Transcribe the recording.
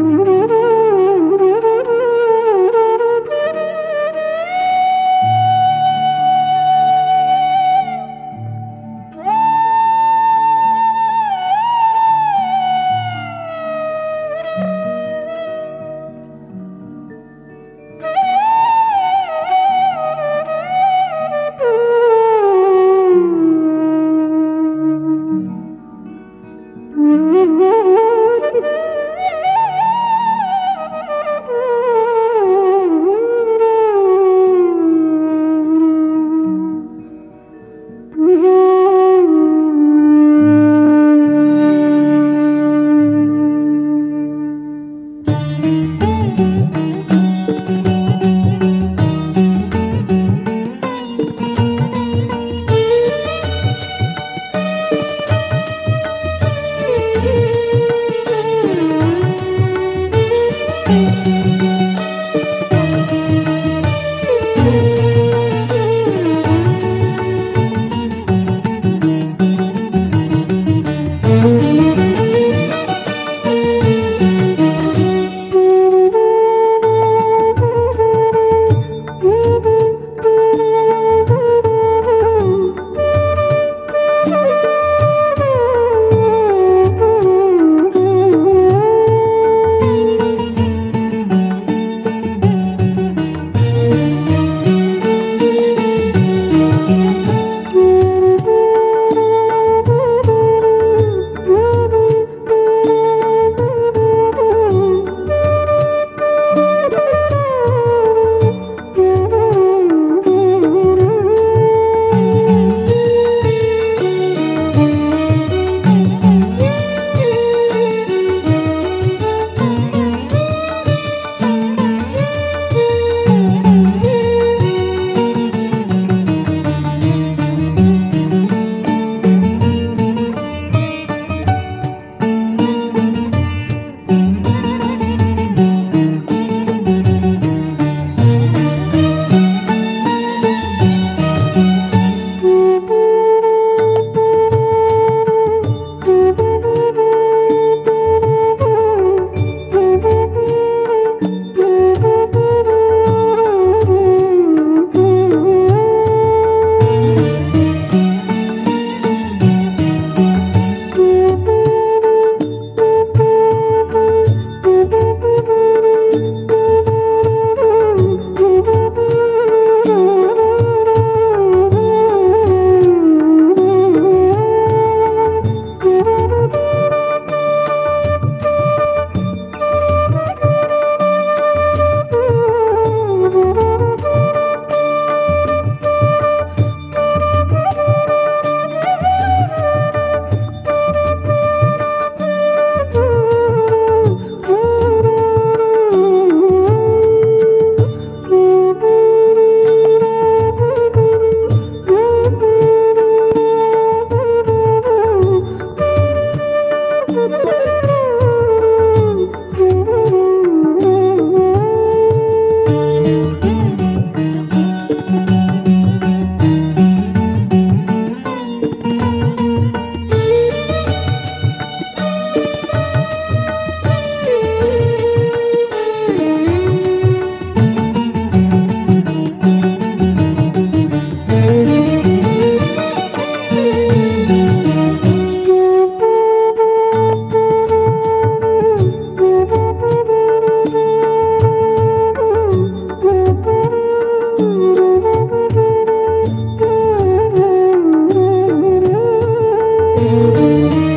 Mm-hmm. Música